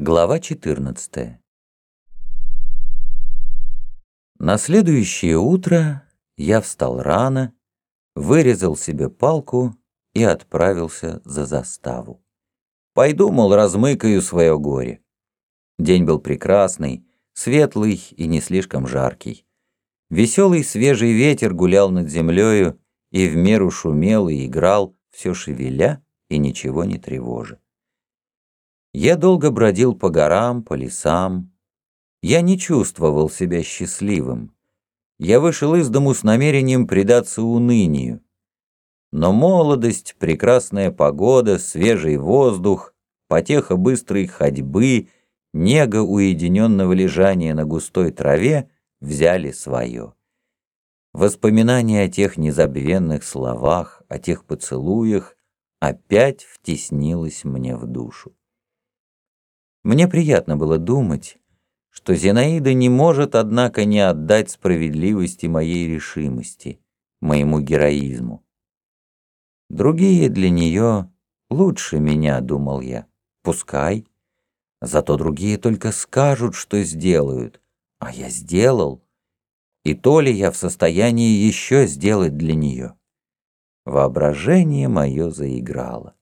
Глава 14 На следующее утро я встал рано, вырезал себе палку и отправился за заставу. Пойду, мол, размыкаю свое горе. День был прекрасный, светлый и не слишком жаркий. Веселый свежий ветер гулял над землею и в меру шумел и играл, все шевеля и ничего не тревожа. Я долго бродил по горам, по лесам. Я не чувствовал себя счастливым. Я вышел из дому с намерением предаться унынию. Но молодость, прекрасная погода, свежий воздух, потеха быстрой ходьбы, нега уединенного лежания на густой траве взяли свое. Воспоминания о тех незабвенных словах, о тех поцелуях опять втеснилось мне в душу. Мне приятно было думать, что Зинаида не может, однако, не отдать справедливости моей решимости, моему героизму. Другие для нее лучше меня, думал я. Пускай. Зато другие только скажут, что сделают, а я сделал. И то ли я в состоянии еще сделать для нее. Воображение мое заиграло.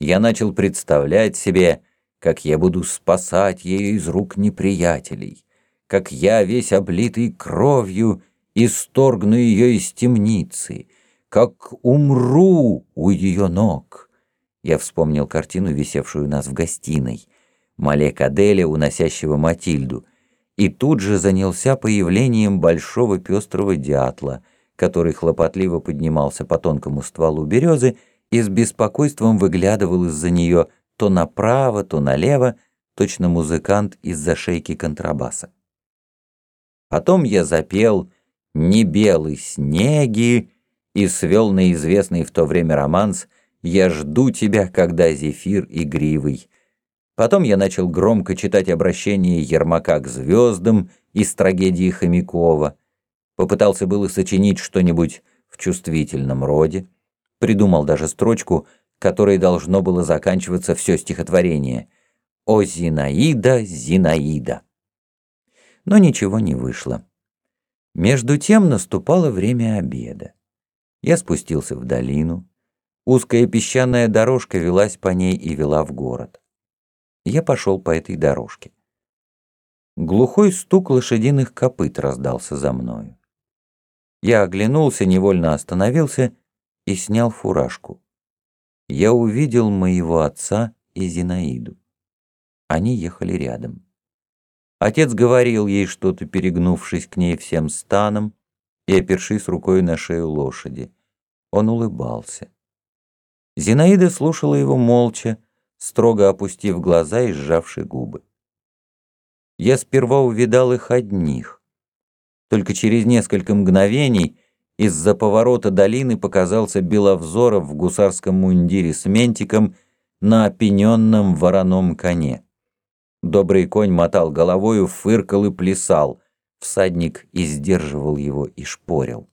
Я начал представлять себе, как я буду спасать ее из рук неприятелей, как я, весь облитый кровью, исторгну ее из темницы, как умру у ее ног. Я вспомнил картину, висевшую у нас в гостиной, Малек Аделя, уносящего Матильду, и тут же занялся появлением большого пестрого дятла, который хлопотливо поднимался по тонкому стволу березы и с беспокойством выглядывал из-за нее, то направо, то налево, точно музыкант из-за шейки контрабаса. Потом я запел «Не белый снеги» и свел на известный в то время романс «Я жду тебя, когда зефир игривый». Потом я начал громко читать обращение Ермака к звездам из трагедии Хомякова. Попытался было сочинить что-нибудь в чувствительном роде. Придумал даже строчку которой должно было заканчиваться все стихотворение «О Зинаида, Зинаида». Но ничего не вышло. Между тем наступало время обеда. Я спустился в долину. Узкая песчаная дорожка велась по ней и вела в город. Я пошел по этой дорожке. Глухой стук лошадиных копыт раздался за мною. Я оглянулся, невольно остановился и снял фуражку я увидел моего отца и Зинаиду. Они ехали рядом. Отец говорил ей что-то, перегнувшись к ней всем станом и опершись рукой на шею лошади. Он улыбался. Зинаида слушала его молча, строго опустив глаза и сжавши губы. Я сперва увидал их одних. Только через несколько мгновений из-за поворота долины показался Беловзоров в гусарском мундире с ментиком на опененном вороном коне. Добрый конь мотал головою, фыркал и плясал. Всадник издерживал его и шпорил.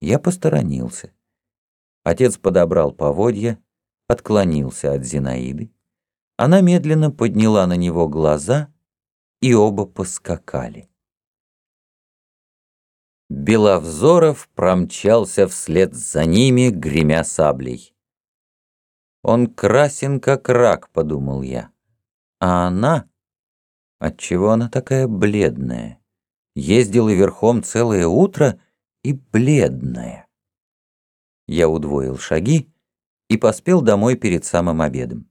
Я посторонился. Отец подобрал поводья, отклонился от Зинаиды. Она медленно подняла на него глаза, и оба поскакали. Беловзоров промчался вслед за ними, гремя саблей. «Он красен, как рак», — подумал я. «А она? Отчего она такая бледная? Ездила верхом целое утро и бледная». Я удвоил шаги и поспел домой перед самым обедом.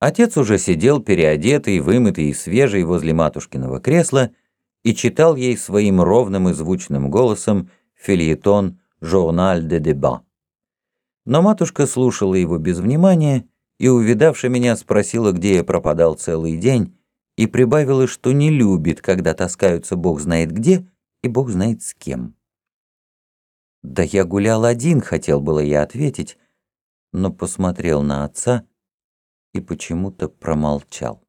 Отец уже сидел переодетый, вымытый и свежий возле матушкиного кресла, и читал ей своим ровным и звучным голосом фильетон «Журналь де деба». Но матушка слушала его без внимания и, увидавши меня, спросила, где я пропадал целый день, и прибавила, что не любит, когда таскаются бог знает где и бог знает с кем. «Да я гулял один», — хотел было я ответить, но посмотрел на отца и почему-то промолчал.